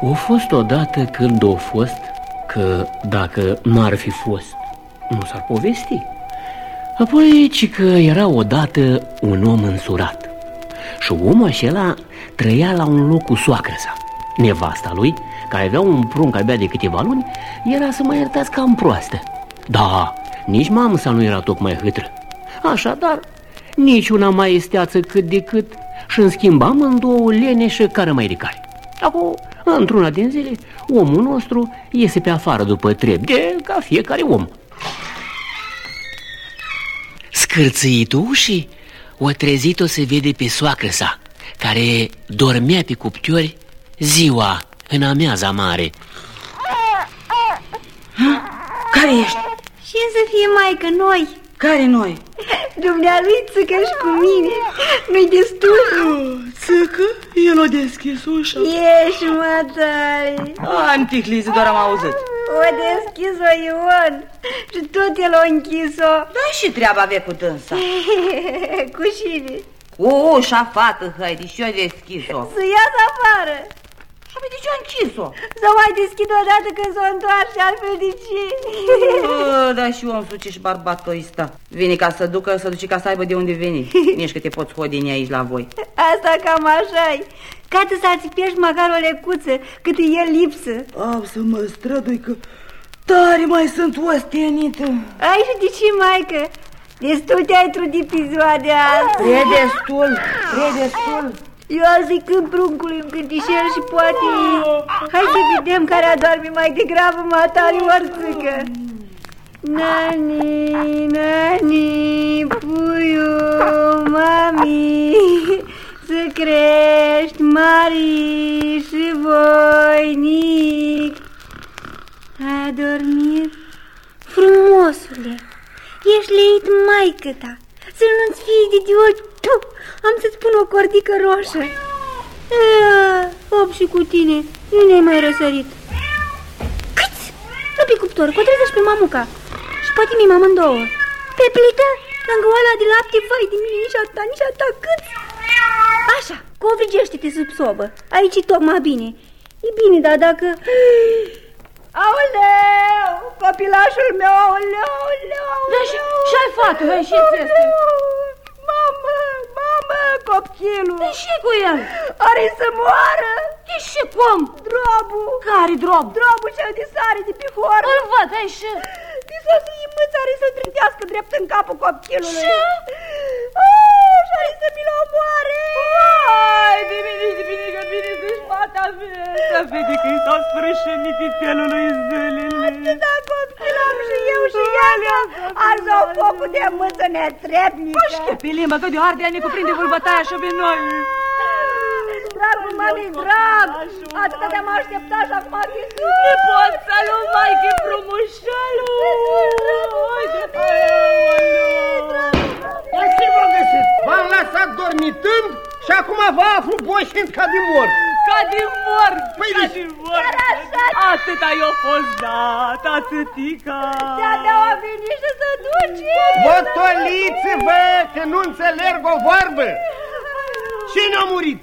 O fost odată când o fost Că dacă nu ar fi fost Nu s-ar povesti. Apoi, ci că era odată un om însurat. Și omul acela trăia la un loc cu soacră sa. Nevasta lui, care avea un prunc abia de câteva luni Era să mă iertați cam proastă. Da, nici mamă sa nu era tocmai hâtră Așadar, nici una mai esteață cât de cât Și în schimb amândouă leneșă care mai de care Acum, într-una din zile, omul nostru iese pe afară după trebi, de ca fiecare om. Scârțâitul ușii? O trezit-o se vede pe soacră sa Care dormea pe cuptiori ziua în ameaza mare. Care ești? Și să fie maică noi Care noi? Dumnealui țâcă și cu mine. Nu-i destul? Oh, țâcă? El o deschis ușa. Ești, mă, tare Anticlizi, doar am auzit. O deschis-o Ion. Și tot el o închis-o. Da și treaba avea cu dânsa. Cu șine Cu ușa, fată, haide, și eu deschis-o. Să iasă afară Și de ce a închis-o? Să mai deschid o dată când s-o întoarce altfel de ce? Bă, da și om suce și barbatul ăsta Vine ca să ducă, să duce ca să aibă de unde veni. Nici că te poți hodini aici la voi. Asta cam așa-i Cată să ațipești măcar o lecuță Cât e el lipsă. Am să mă strădui că tare mai sunt ostenită Ai și de ce, maică? Destul te-ai trudit pe ziua de azi E destul, e destul Eu zic când pruncului un cântișel și poate... Hai să vedem care adorme mai degrabă matari orțâcă. Nani, nani, puiu, mami, să crești mari și voinic. Ai adormit? Frumosule, ești leit maică ta, să nu-ți fie de ochi, tu, am să-ți pun o cordică roșă. A, Op și cu tine, nu ne-ai mai răsărit. Câți? Nu pe cuptor, cotrezești pe mamuca și poate mi amândouă. Pe plită, lângă oala de lapte, vai de mine, nici atâta, nici atâta, câți? Așa, covrigește-te sub sobă, aici e tocmai bine. E bine, dar dacă... Aoleu, copilașul meu, aoleu, aoleu, aoleu. Da, și, și ai fată, hai și este Mamă, mamă, copchilul. De ce cu el? Are să moară. De ce cum? Drobu. Care drop? Drobu cel de sare de pe hor. Îl văd, hai și... De să fie mâță, are să trântească drept în capul copchilului. Ce? Oh, și are să mi-l omoare. Hai, de mine, de mine, că vine să-și fata mea. Să vede că i s-au sprâșit nitifelului zilele. Atâta copchil am și eu și ea. Azi o focul de mâță netrebnică. Paște pe limbă, că de ardea ne cuprinde vulbătaia și pe noi. Dragul mami, drag, atâta te-am așteptat și acum fi Ne pot să nu mai fi frumușelu. Dar ce v-am găsit? V-am lăsat dormitând și acum vă aflu boșind ca de mor. Ca din mort, Păi, ca de- din mort. Atâta i-a fost dat, atâtica. De-a a venit și să duci. Botoliți-vă că nu înțeleg o vorbă. Cine a murit?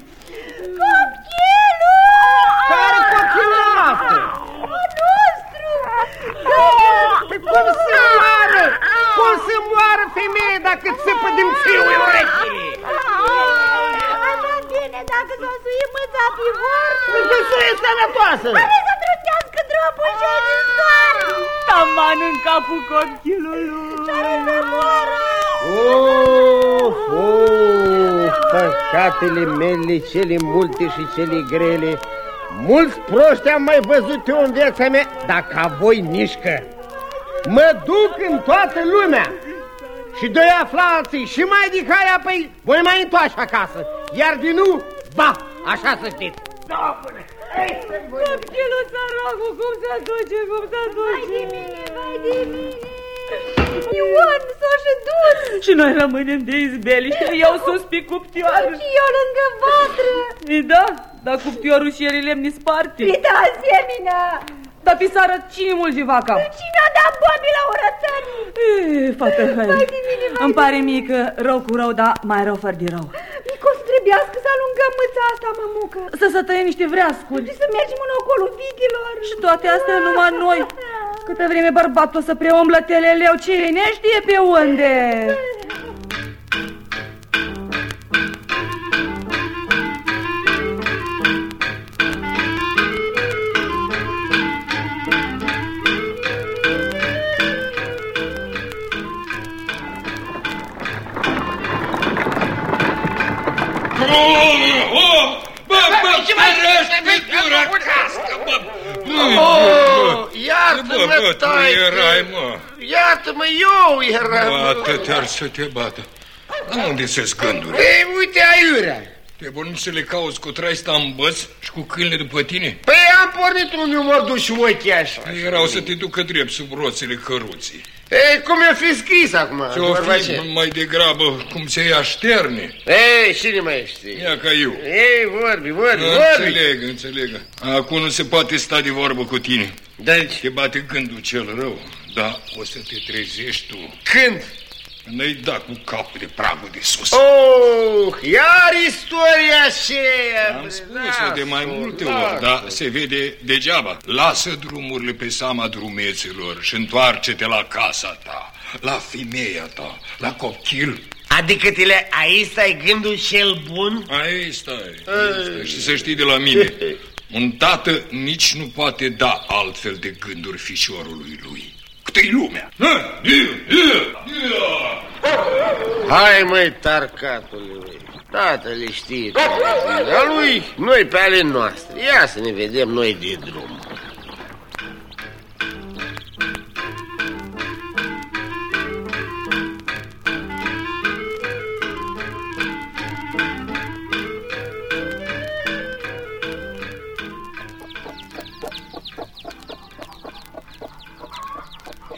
Copchilul! Care copilul noastră? Al nostru! Păi cum să moară? Cum să moară femeie dacă țipă din țiui urechii? Așa bine, dacă s-o sui mâța pe vor, Încă să e sănătoasă. are să trântească dropul cel din soare. Taman în capul copilului. Are să moară. Of, of, păcatele mele, cele multe și cele grele. Mulți proști am mai văzut eu în viața mea, dar ca voi nișcă. Mă duc în toată lumea și doi aflații și mai de care apoi voi mai întoarce acasă. Iar din nu, ba, așa să știți. Copilul săracul, cum se duce, cum se duce. Vai de mine! Ion, s-a și dus! Și noi rămânem de izbeliște, eu sus pe cuptioară. Și eu lângă vatră! E da, dar cuptiorul și el e lemni sparte. E de asemenea! Dar pe seară cine mulge vaca? Cine a dat bobii la urățării? E, fată, hai. Vai de mine, vai Îmi de pare mie că rău cu rău, dar mai rău fără de rău. Micu, trebuie trebuiască să alungăm mâța asta, mămucă. Să să tăiem niște vreascuri. Și să mergem în ocolul vigilor. Și toate astea numai noi. Câtă vreme bărbatul o să preumblă teleleu, cine știe pe unde. Ferește gura cască, bă! Oh, iartă-mă, Bă, bă, tu taică. erai, mă. Iartă-mă, eu eram. Bă, atât ar să te bată. Dar unde se gânduri? Ei, uite aiurea. Te vorbim să le cauți cu traista în băț și cu câinele după tine? Păi am pornit unde m-au dus și ochii așa. Erau să te ducă drept sub roțile căruții. Ei, cum i-a fi scris acum? Ce-o vorba fi ce? mai degrabă cum se ia șterne. Ei, cine mai știe? Ia ca eu. Ei, vorbi, vorbi, vorbi. Înțeleg, înțeleg. Acum nu se poate sta de vorbă cu tine. Deci, Te bate gândul cel rău, dar o să te trezești tu. când? Când ai dat cu capul de pragul de sus. Oh, iar istoria aceea. Am bre, spus-o de mai lasă-o, multe lasă-o. ori, dar se vede degeaba. Lasă drumurile pe seama drumeților și întoarce-te la casa ta, la femeia ta, la copil. Adică tine, aici ai gândul cel bun? Aici stai, aici stai. Și să știi de la mine, un tată nici nu poate da altfel de gânduri fișorului lui. Cât-i lumea? Ha? Ia, ia, ia. Hai măi, tarcatule, măi. Tatăl știe ce zice. Dar lui, noi pe ale noastre. Ia să ne vedem noi de drum.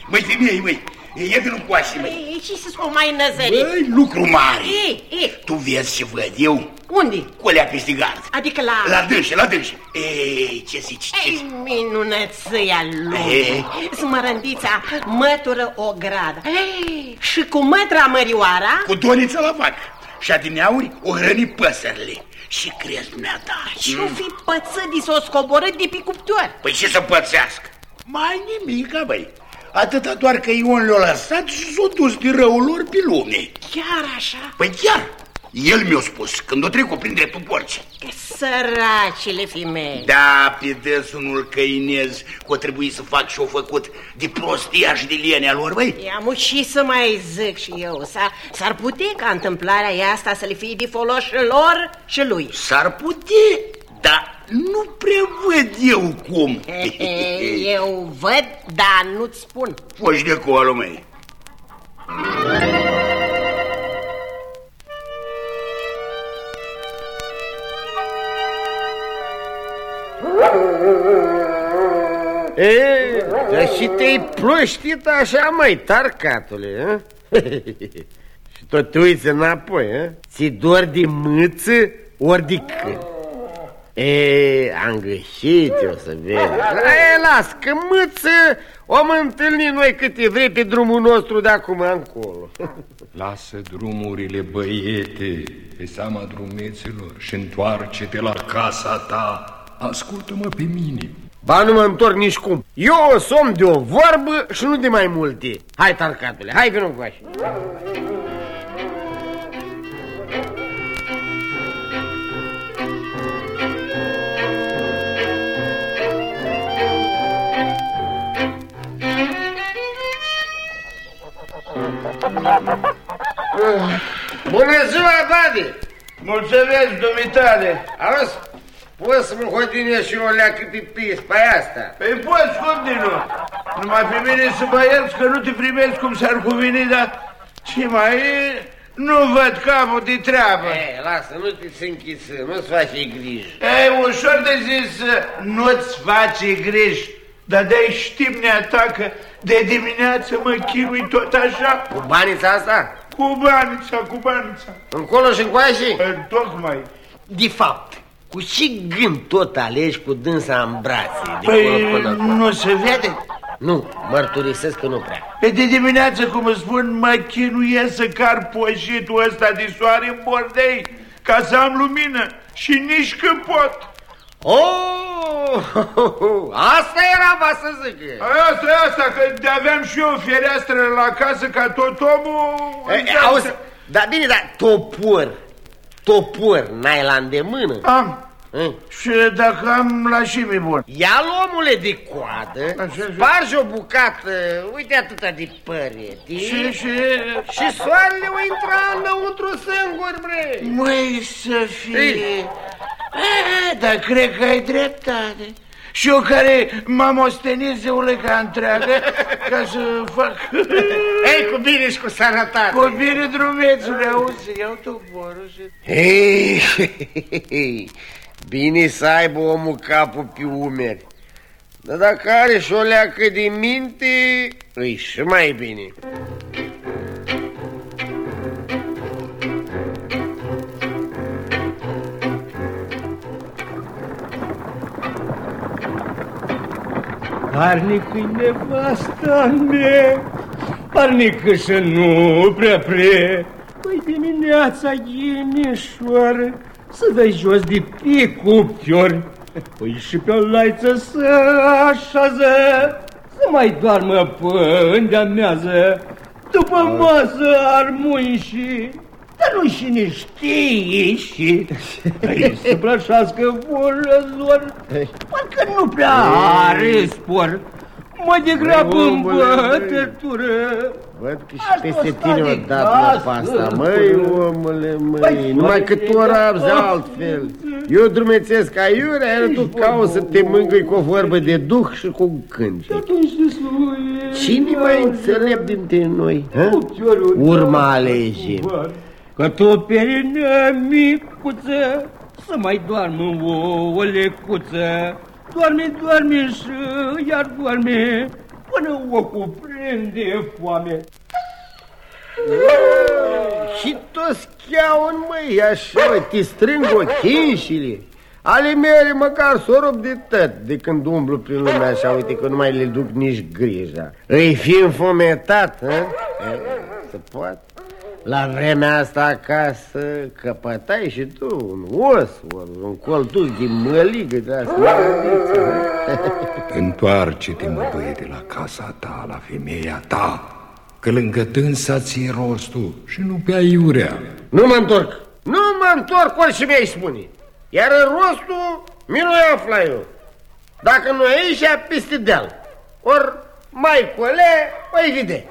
Măi, femeie, măi, e de coașe, măi. Ei, și să o mai năzărit. Băi, lucru mare. Ei, ei, Tu vezi ce văd eu? unde? Colea peste gard. Adică la... La dânșe, la dânșe. Ei, ce zici, ce Ei, zici? minunăția Ei. lumii. Smărândița mătură o gradă. Ei, și cu mătra mărioara... Cu doniță la vacă. Și adineauri o hrăni păsările. Și crezi dumneata. Și-o fi pățădii să o scoborât de pe cuptor. Păi ce să pățească? Mai nimica, băi. Atâta doar că Ion le-a lăsat și s-a dus de răul lor pe lume. Chiar așa? Păi chiar, el mi-a spus când o trecut prin dreptul porții. Săracile femei. Da, pe dânsul nu-l căinez, că o trebuie să fac și-o făcut de prostia și de lienea lor, băi. I-am și să mai zic și eu. S-ar, s-ar putea ca întâmplarea e asta să le fie de folos și lor și lui. S-ar putea, dar nu prea văd eu cum. Eu văd, dar nu-ți spun. Foși de acolo, măi. E, dar și te-ai ploștit așa, măi, tarcatule, hă? Și tot te uiți înapoi, hă? Ți dor de mâță ori de câini? E, am greșit, o să vezi. E, las, că mâță om întâlni noi câte vrei pe drumul nostru de acum încolo. Lasă drumurile, băiete, pe seama drumeților și întoarce-te la casa ta. Ascultă-mă pe mine. Ba nu mă întorc nici cum. Eu som de o vorbă și nu de mai multe. Hai, tarcatule, hai vină cu așa. Bună ziua, Bade! Mulțumesc, dumitale. Auzi, poți să-mi hodinești și o leacă pe pis pe asta? Păi poți, cum de nu? Numai pe mine să mă ierți că nu te primesc cum s-ar cuveni, dar ce mai e? Nu văd capul de treabă. E, lasă, nu te închisă, nu-ți face griji. E ușor de zis să nu-ți face griji, dar de-ai știm neata că de dimineață mă chinui tot așa, Cu banița asta? cu banița, cu banița. Încolo și încoace? În tocmai. De fapt, cu ce gând tot alegi cu dânsa în brațe de acolo Păi până acolo? nu se vede. Nu, mărturisesc că nu prea. Pe de dimineață, cum îți spun, mă chinuie să car poșitul ăsta de soare în bordei, ca să am lumină și nici că pot. Oh, asta era, va să zic. Asta e asta, că de aveam și eu fereastră la casă ca tot omul... E, auzi, dar bine, dar topor, topor, n-ai la îndemână? Am. E? Și dacă am la și mi bun. Ia-l omule de coadă, Așa, spargi o bucată, uite atâta de părete Și, și... și soarele o intra înăuntru singur, bre. Măi, să fie... Ei. A, dar cred că ai dreptate. Și eu care m-am ostenit zeuleca întreagă ca să fac... Ei, cu bine și cu sănătate. Cu bine drumețule, auzi, iau toporul și... Ei, bine să aibă omul capul pe umeri. Dar dacă are și o leacă de minte, îi și mai bine. Parnică-i nevasta mea, parnică să nu prea pre. Păi dimineața ghinișoară, să dai jos de pe cuptior. Păi și pe o laiță să așează, să mai doarmă până amează. După masă armui și dar nu și ne știe și Îi să plășească vorăzor Parcă nu prea are spor Mă degrabă în bătătură Văd că și Asta peste sta tine o de dat casă, la asta, bă. măi, omule, măi, Păi, numai că tu ori bă, de altfel. Eu drumețesc ca iurea, iar tu bă, cauți să bă, te bă. mângâi cu o vorbă de duh și cu un cântec. Atunci desluie Cine mai înțelept dintre noi? hă? Urma alegem. Că tu perină micuță Să mai doarmă o lecuță Doarme, doarme și iar doarme Până o cuprinde foame Și toți cheaun, măi, așa, mă, te strâng ochinșile. Ale mele măcar s-o rup de tot de când umblu prin lumea așa, uite că nu mai le duc nici grija. Îi fi înfometat, hă? E, Se poate. La vremea asta acasă căpătai și tu un os, ori un coltuc de măligă de asta. Întoarce-te, mă, băiete, la casa ta, la femeia ta, că lângă dânsa ți rostul și nu pe aiurea. Nu mă întorc, nu mă întorc orice mi-ai spune. Iar în rostul mi nu afla eu. Dacă nu e aici, peste deal. Ori mai cole, o vede.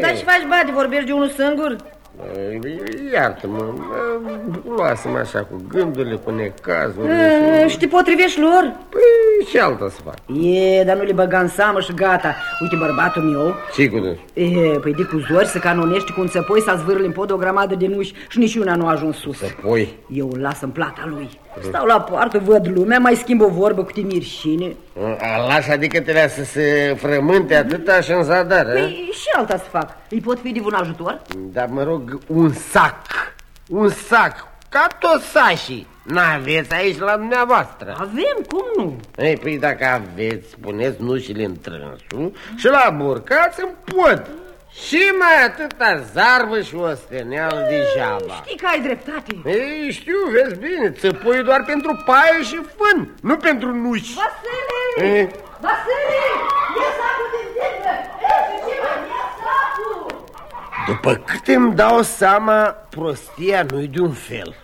Dar ce faci, bate, vorbești de unul singur? Iartă-mă, luasă-mă așa cu gândurile, cu necazurile. E, Și te potrivești lor? Păi, ce altă să fac? E, dar nu le băga în seamă și gata. Uite, bărbatul meu, Ce cu dânsul? e, păi de cu zori să canonești cu un țăpoi să zvârli în pod o grămadă de nuși și nici una nu a ajuns sus. Poi, Eu îl las în plata lui. Stau la poartă, văd lumea, mai schimb o vorbă cu timirșine. lasă adică te lasă să se frământe atâta și în zadar, a? Păi și alta să fac. Îi pot fi de un ajutor? Dar mă rog, un sac, un sac, ca toți sașii. N-aveți aici la dumneavoastră. Avem, cum nu? Ei, păi dacă aveți, puneți nușile în trânsul și la burcați în pod. Și mai atâta zarvă și osteneală degeaba. Știi că ai dreptate. Ei, știu, vezi bine, țăpoi doar pentru paie și fân, nu pentru nuși. Vasile! E, Vasile! Ia sacul din târgă! Ei, ia sacul! După cât îmi dau seama, prostia nu-i de un fel.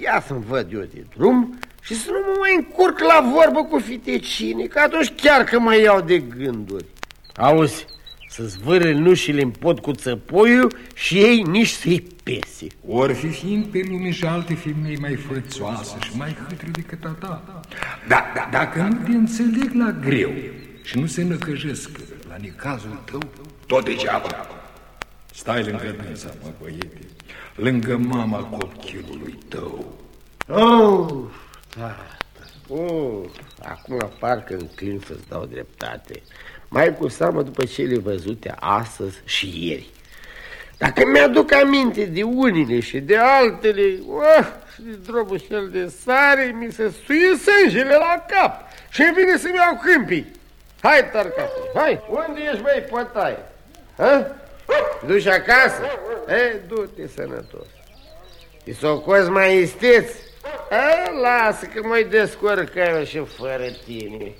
Ia să-mi văd eu de drum și să nu mă mai încurc la vorbă cu fitecine, că atunci chiar că mă iau de gânduri. Auzi, să zvârâi nușile în pod cu țăpoiul și ei nici să-i pese. Ori fi fiind pe lume și alte femei mai frățoase și mai hâtre decât a ta. Da, da, dacă nu te înțeleg la greu și nu se năcăjesc la necazul tău, tot degeaba. Stai lângă dânsa, mă, băiete, lângă mama copilului tău. Oh, tată, oh, acum parcă înclin să-ți dau dreptate. Mai cu seamă după cele văzute astăzi și ieri. Dacă mi-aduc aminte de unile și de altele, oh, și de drobușel de sare, mi se suie sângele la cap și vine să-mi iau câmpii. Hai, tarcate, hai, unde ești, băi, pătaie? Ha? Duci acasă? E, du-te sănătos. Îi s-o cozi mai isteț? A, lasă că mai descurcă eu și fără tine.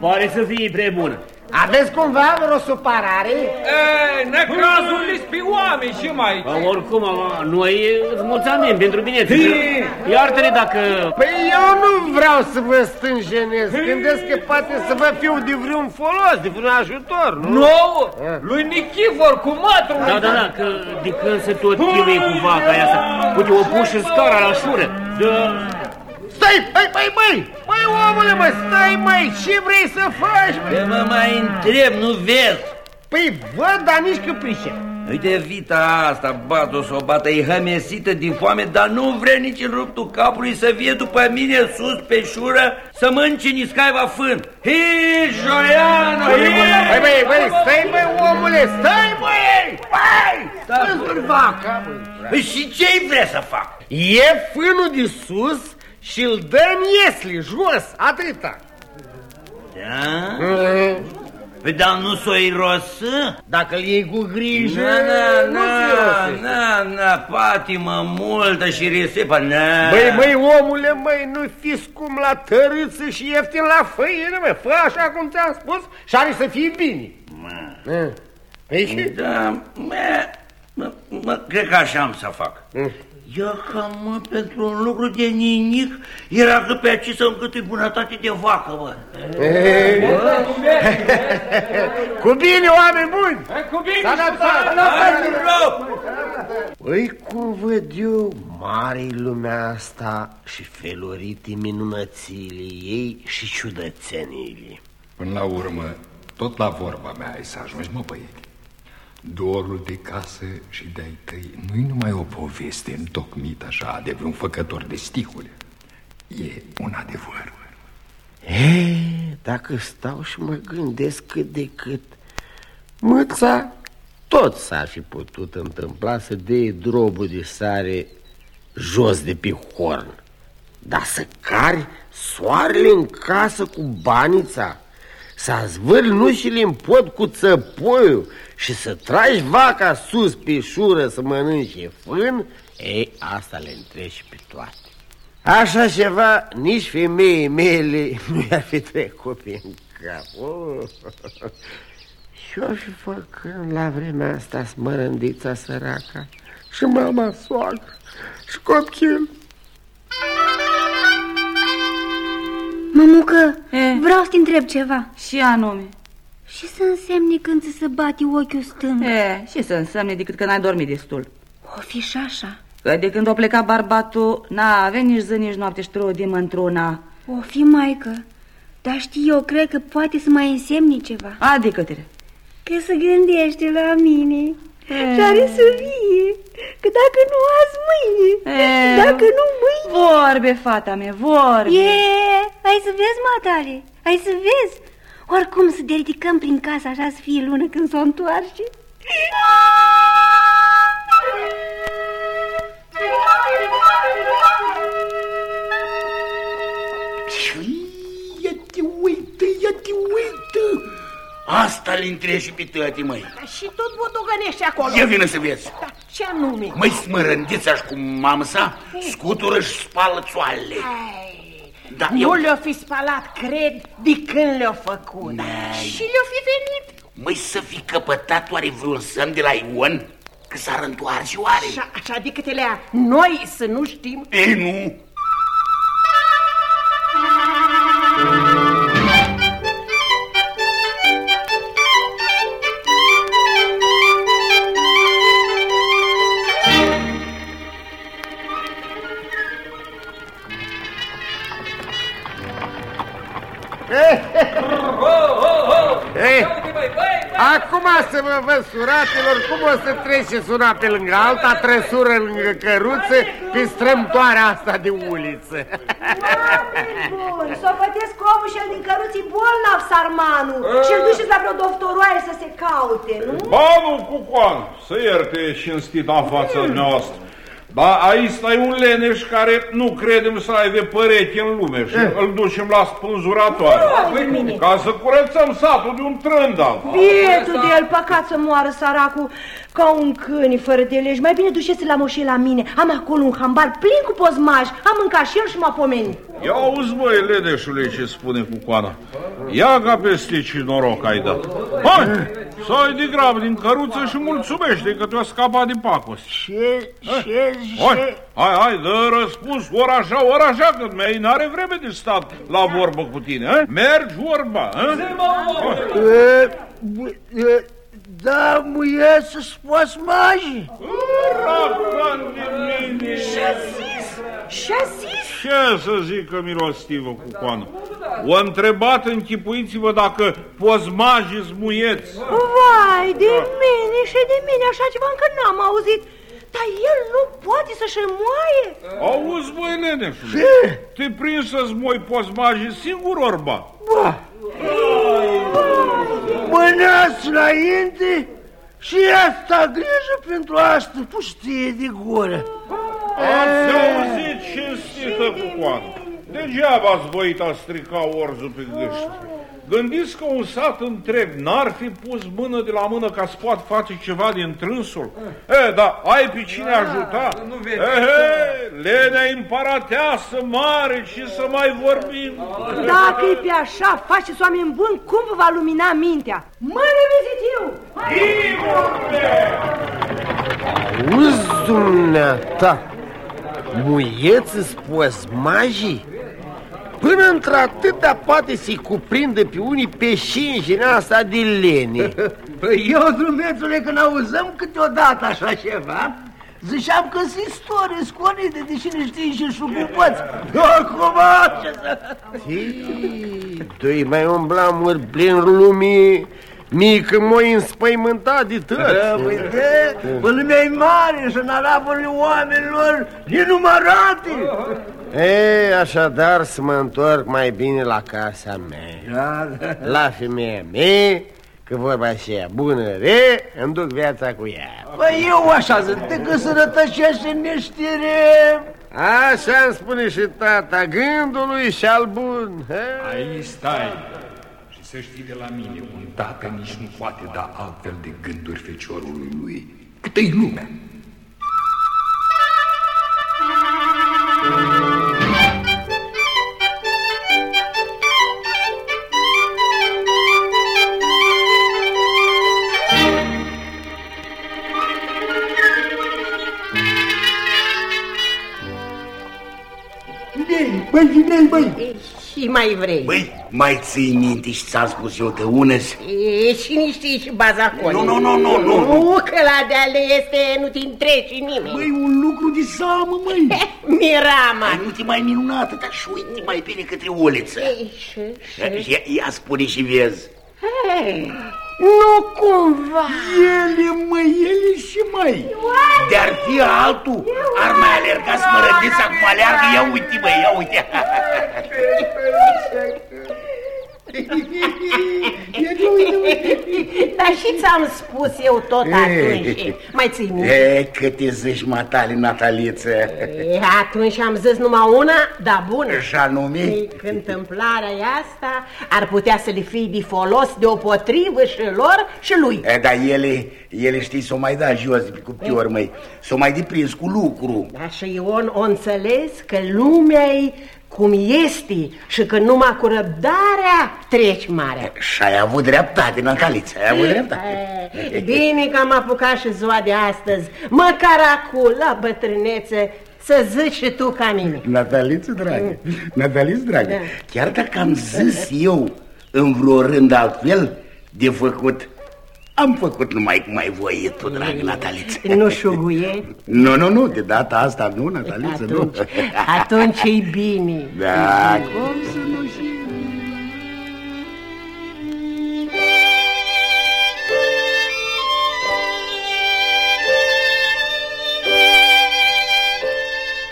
Pare să fie prea bună. Aveți cumva vreo supărare? E, necazul pe oameni și mai... Bă, oricum, mă, noi îți mulțumim pentru bine. Iartă-ne dacă... Păi eu nu vreau să vă stânjenez. Gândesc că poate să vă fiu de vreun folos, de vreun ajutor, nu? Nouă, lui Nichifor cu matru. Da, da, da, că de când se tot chinuie cu vaca aia asta. Uite, o pus în scara la șură. Da. Stai, băi, băi, băi! Băi, omule, mă, stai, măi! Ce vrei să faci, mă? Te mă mai întreb, nu vezi? Păi văd, dar nici că pricep. Uite, vita asta, bat-o să o bată, e hămesită din foame, dar nu vrea nici în ruptul capului să vie după mine sus pe șură să mănânce niscaiva fân. Hei, Joiano, Băi, băi, băi, băi, stai, băi, omule, stai, băi! Băi! Stai, vaca, băi! Păi și ce-i vrea să fac? E fânul de sus și îl dăm iesli, jos, atâta. Da? Mhm. Păi dar nu s-o irosă? Dacă îl iei cu grijă, Na, na, nu se na, rosește. na, na, patimă multă și risipă, na. Băi, băi, omule, măi, nu fi scum la tărâță și ieftin la făină, mă, fă așa cum ți-am spus și are să fie bine. Mă. Păi și? Da, mă, mă, mă, cred că așa am să fac. Mm. Ia ca mă, pentru un lucru de ninic, era că pe aici să încâtui bunătate de vacă, mă. Cu bine, oameni buni! Cu bine, Păi, cum văd eu, mare lumea asta și felurite minunățiile ei și ciudățeniile. Până la urmă, tot la vorba mea ai să ajungi, mă băieți. Dorul de casă și de-ai tăi nu-i numai o poveste întocmită așa de vreun făcător de sticule. E un adevăr. E, dacă stau și mă gândesc cât de cât, mâța tot s-ar fi putut întâmpla să dea drobul de sare jos de pe horn. Dar să cari soarele în casă cu banița, să zvârli nușile în pod cu țăpoiul și să tragi vaca sus pe șură să mănânce fân, ei, asta le întreci pe toate. Așa ceva nici femeii mele nu i-ar fi trecut prin cap. Oh. Și-o fi făcând la vremea asta smărândița săraca și mama soacră și copil. Mămucă, E? vreau să te întreb ceva. Și anume. Și să însemne când ți se bate ochiul stâng? E, și să însemne decât că n-ai dormit destul. O fi și așa. Că de când a plecat barbatul, n-a avut nici zi, nici noapte și trodim într-una. O fi, maică. Dar știi, eu cred că poate să mai însemne ceva. Adică te Că se gândește la mine. E. Și are să vie. Că dacă nu azi mâine. E. Dacă nu mâine. Vorbe, fata mea, vorbe. E, ai să vezi, matale. Ai să vezi. Oricum să te ridicăm prin casă așa să fie lună când s-o întoarce. Ia te uită, ia te uită! Asta le întreb și pe tăti, măi. Și tot botogănești acolo. Ia vină să vezi. Dar ce anume? Măi, smărândița și cu mamă sa, scutură și spală țoalele. Ai, Da, nu eu- le-o fi spalat, cred, de când le-o făcut. N-ai. Și le-o fi venit. Măi, să fi căpătat oare vreun semn de la Ion? Că s-ar întoarce oare? Așa, așa de câte le-a noi să nu știm. Ei, nu. Să vă văd, suratelor, cum o să treceți una pe lângă alta, trăsură lângă căruță, pe strâmtoarea asta de uliță. Bun, s-o pătesc omul și el din căruții bolnav, sarmanul, și-l duceți la vreo doctoroaie să se caute, nu? Banul Cucoan, să ierte cinstita în fața noastră. Dar aici stai un leneș care nu credem să aibă păreche în lume și Eh. îl ducem la spânzuratoare. Ca să curățăm satul de un trândal. Bietul de el, păcat să moară săracul ca un câini fără de legi. Mai bine duceți la moșie la mine. Am acolo un hambar plin cu pozmaj. Am mâncat și el și m-a pomenit. Ia auzi, băi, leneșule, ce spune Cucoana. Ia ca peste ce noroc ai dat. Hai, să ai de grab din căruță și mulțumește că te-a scăpat de pacos. Ce, ce, Hai, hai, hai, dă răspuns, ori așa, ori așa, că mei n-are vreme de stat la vorbă cu tine, eh? Mergi vorba, eh? E, bu- e, Da, muie să scoți magii. Racan de mine! Ce-a zis? Ce-a zis? Ce să zică milostivă cu coană? O întrebat, închipuiți-vă dacă pozmajii zmuieți. Vai, de mine și de mine, așa ceva încă n-am auzit. Dar el nu poate să-și moaie? Auzi, băi, leneșule, te prins să-ți moi pozmajii singur, orba? Ba, mânați înainte și asta grijă pentru asta pustie de gură. Ați auzit cinstită cu coană. Degeaba ați voit a strica orzul pe gâști. Gândiți că un sat întreg n-ar fi pus mână de la mână ca să poată face ceva din trânsul? E, dar ai pe cine ajuta? Ehe, lenea împărateasă mare și să mai vorbim. Dacă e pe așa, faceți oameni buni, cum vă va lumina mintea? Mă revizitiu! Auzi, dumneata, muieți spus magii? Până într-atâta poate să-i cuprindă pe unii pe șinjina asta de lene. Păi eu, drumețule, când auzăm câteodată așa ceva, ziceam că sunt istorie sconite, deși ne știi și șucupăți. Acum, ce să... Tu mai umblam ori plin lumii, mică moi înspăimântat de Da, tăți. păi de, pe lumea e mare și în araburile oamenilor nenumărate. E, așadar să mă întorc mai bine la casa mea. Da, da. La femeia mea, că vorba aceea bună, re, îmi duc viața cu ea. Păi eu așa zic, decât să rătăcești în neștire. Așa îmi spune și tata, gândului și al bun. he? Aici stai. Și să știi de la mine, un tată nici nu poate da altfel de gânduri feciorului lui. Câtă-i lumea? Băi, Și mai vrei. Băi, mai ții minte și ți-am spus eu că unăs? E, și nici știi și baza acolo. Nu, nu, nu, nu, nu. Nu, că la deale este, nu te întreci nimeni. Băi, un lucru de seamă, măi. Mirama. Ai, nu te mai minunată, dar și uite mai bine către uliță. Ei, și, și... Ia, ia spune și vezi. Hei, nu cumva. Ele, măi, ele și mai. De-ar fi altul, ar mai alerga smărădița cum aleargă. Ia uite, măi, ia uite. Dar și ți-am spus eu tot atunci. Mai ții minte? E, cât te zici, matale, Nataliță. E, atunci am zis numai una, dar bună. Și anume? Ei, că întâmplarea e asta ar putea să le fie de folos deopotrivă și lor și lui. E, dar ele, ele știi, s-o mai da jos de pe cuptior, măi. S-o mai deprins cu lucru. Așa Ion o înțeles că lumea e cum este și că numai cu răbdarea treci marea. Și ai avut dreptate, Nataliță, ai avut dreptate. E, Bine că am apucat și ziua de astăzi, măcar acum, la bătrânețe, să zici și tu ca mine. Nataliță, dragă, Nataliță, dragă, Da. chiar dacă am zis eu în vreo rând altfel de făcut, am făcut numai cum ai voit tu, dragă Nataliță. Nu șuguie? Nu, nu, nu, de data asta nu, Nataliță, nu. Atunci e bine. Da, cum să nu și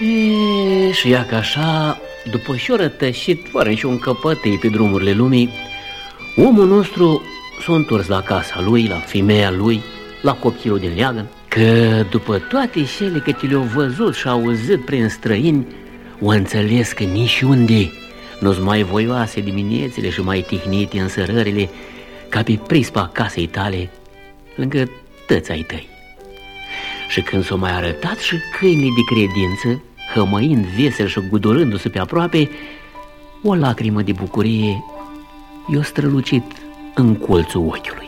E, și ia că așa, după și o rătășit fără niciun căpătei pe drumurile lumii, omul nostru s-a întors la casa lui, la femeia lui, la copilul din leagăn, că după toate cele că le-au văzut și auzit prin străini, o înțeles că nici unde nu-s mai voioase diminețile și mai tihnite însărările ca pe prispa casei tale lângă tăți ai tăi. Și când s-o mai arătat și câinii de credință, hămăind vesel și gudurându-se pe aproape, o lacrimă de bucurie i-o strălucit în colțul ochiului.